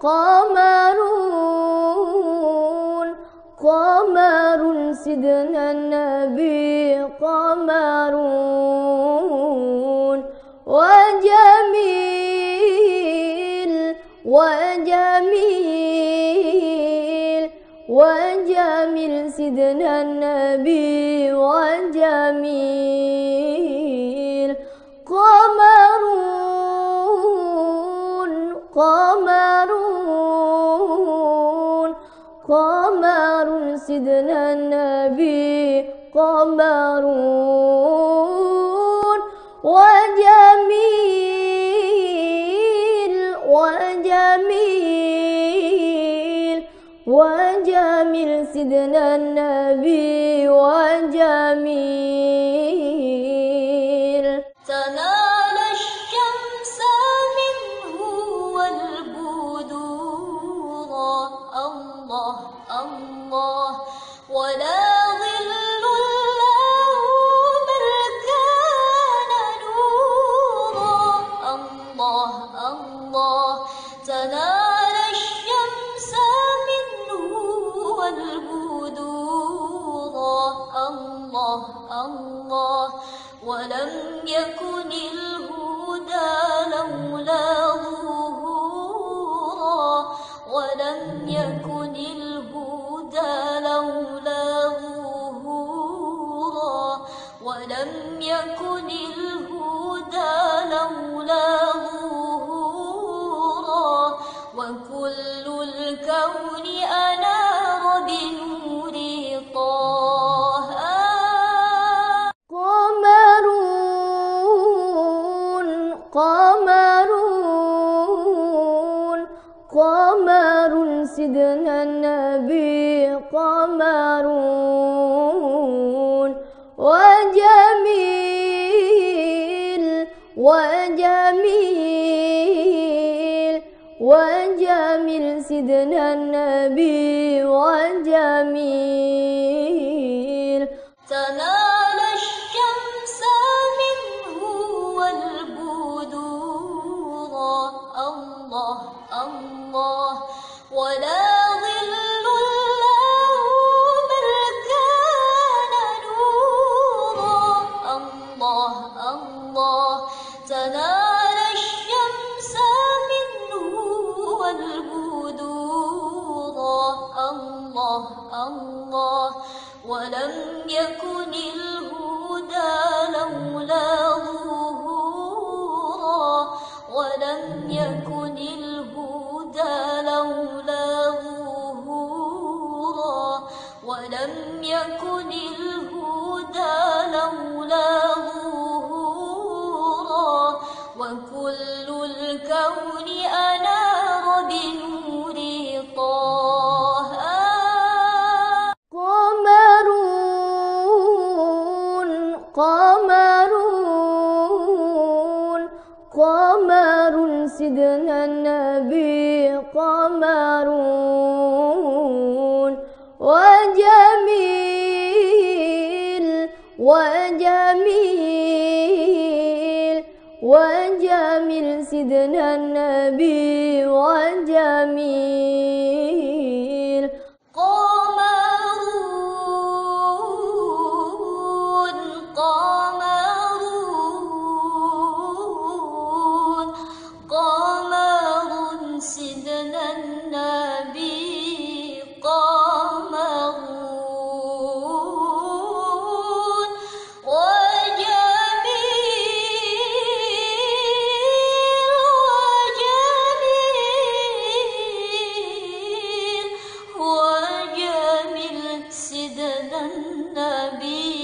قمرون. قمر سيدنا النبي قمرون. وجميل وجميل وجميل سيدنا النبي وجميل. سيدنا النبي قمرون وجميل وجميل وجميل سيدنا النبي وجميل. الله. تنال الشمس منه والبدور الله الله. ولم يكن الهدى لولا ظهورا. ولم يكن الهدى لولا ظهورا. ولم يكن الهدى لولا ظهورا. وكل الكون أنار بنور طه. قمرون قمرون قمر سيدنا النبي. قمرون وجميل وجميل. وجميل سيدنا النبي وجميل. تنال الشمس منه والبدور. الله الله ولا الله ولم يكن الهدى لولا ظهورا ولم يكن الهدى لولا ظهورا ولم يكن الهدى لولا ظهورا وكل الكون أنار بنور سيدنا النبي قمرون وجميل وجميل وجميل سيدنا النبي وجميل. النبي